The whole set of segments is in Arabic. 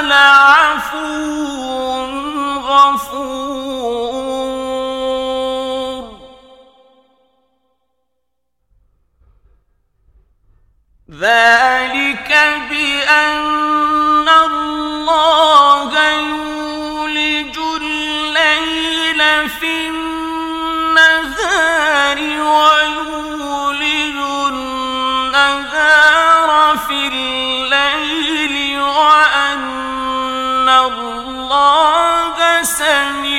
لعفو غفور. 生命。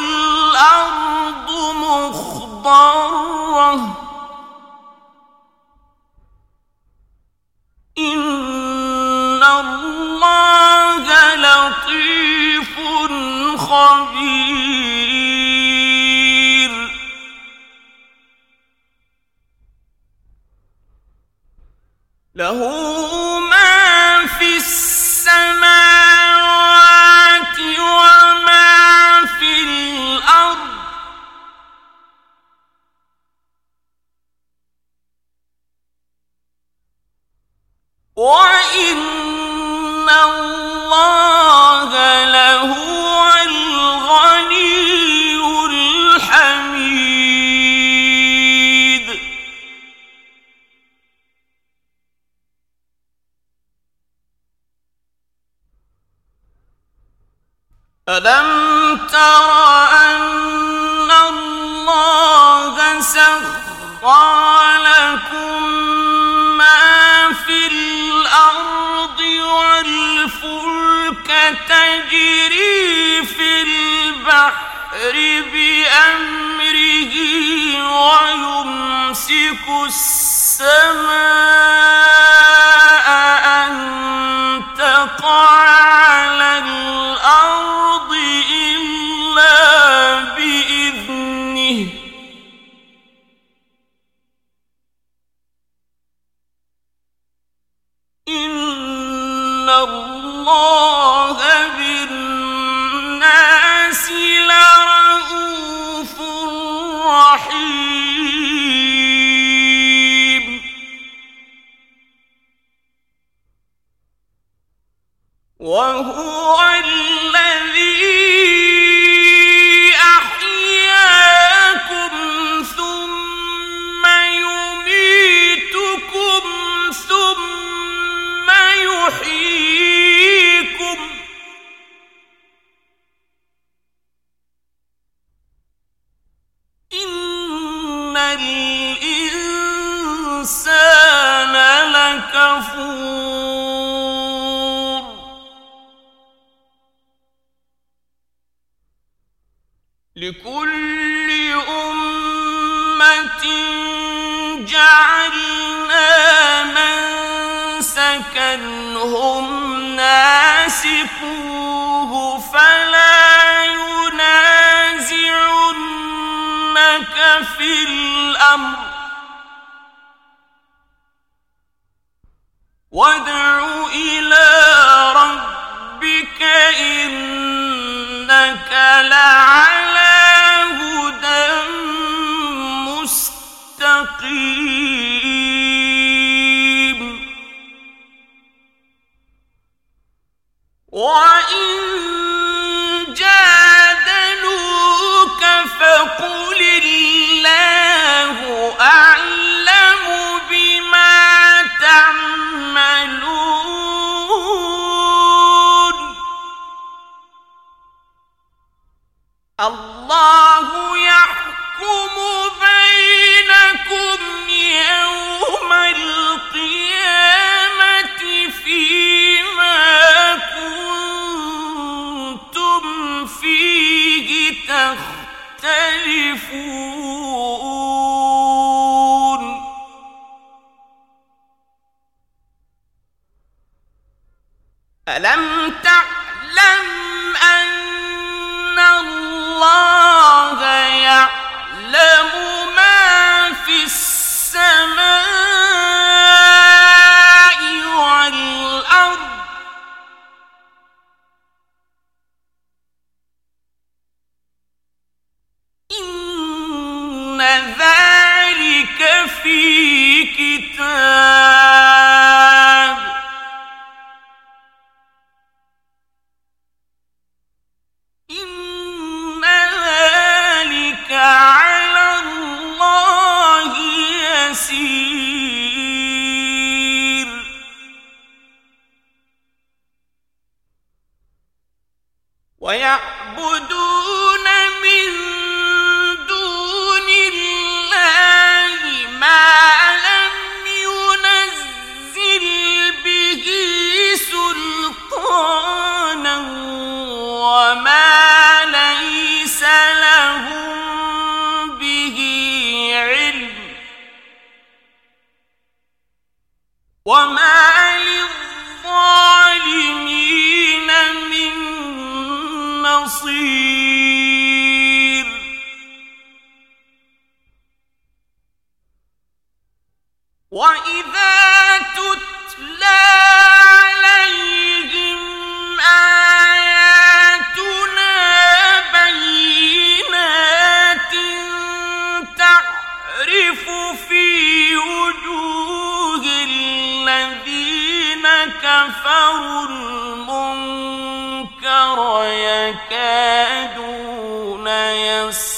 الأرض مخضرة. إن الله لطيف خبير. له ما في السماء ألم تر أن الله سخر لكم ما في الأرض والفلك تجري في البحر بأمره ويمسك السماء 欢呼。هم ناسفوه فلا ينازعنك في الأمر وادع إلى ربك إنك لعلى هدى مستقيم الله يحكم بينكم يوم القيامة فيما كنتم فيه تختلفون ألم تعلم يكادون يسر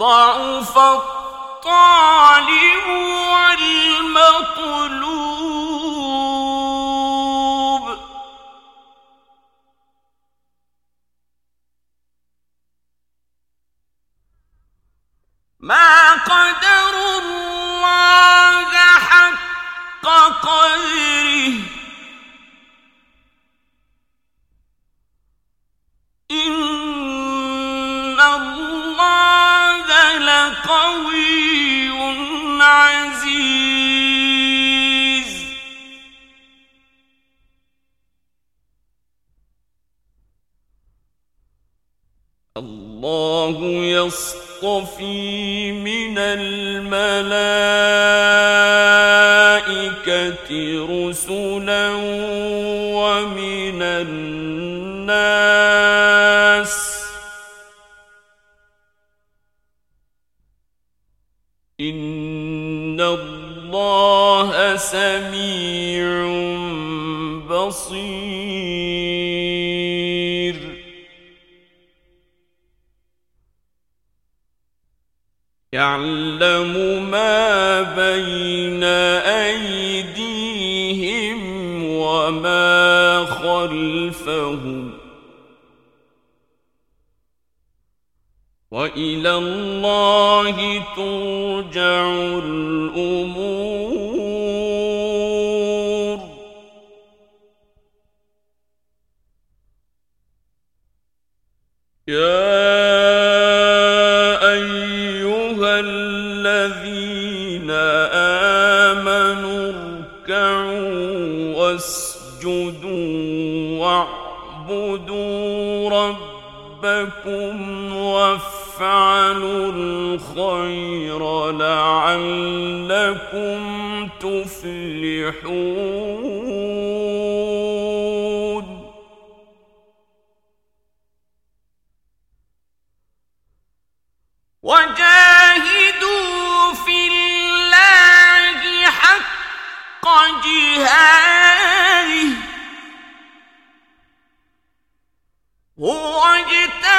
ضعف الطالب والمطلوب. ما قدر الله حق قدره الله يصطفي من الملائكة رسلا ومن الناس إن الله سميع بصير يعلم ما بين أيديهم وما خلفهم وإلى الله ترجع الأمور لكم وافعلوا الخير لعلكم تفلحون وجاهدوا في الله حق جهاده هو اجتهد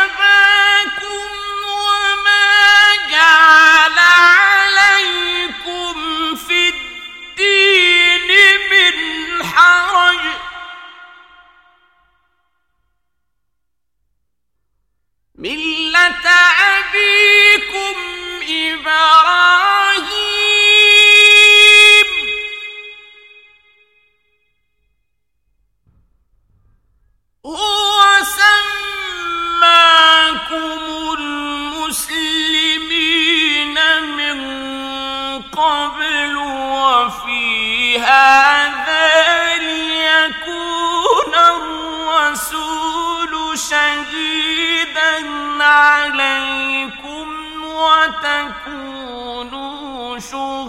وتكونوا